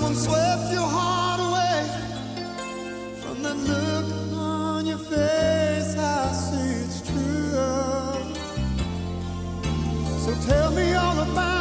Someone swept your heart away from the look on your face. I see it's true. So tell me all about.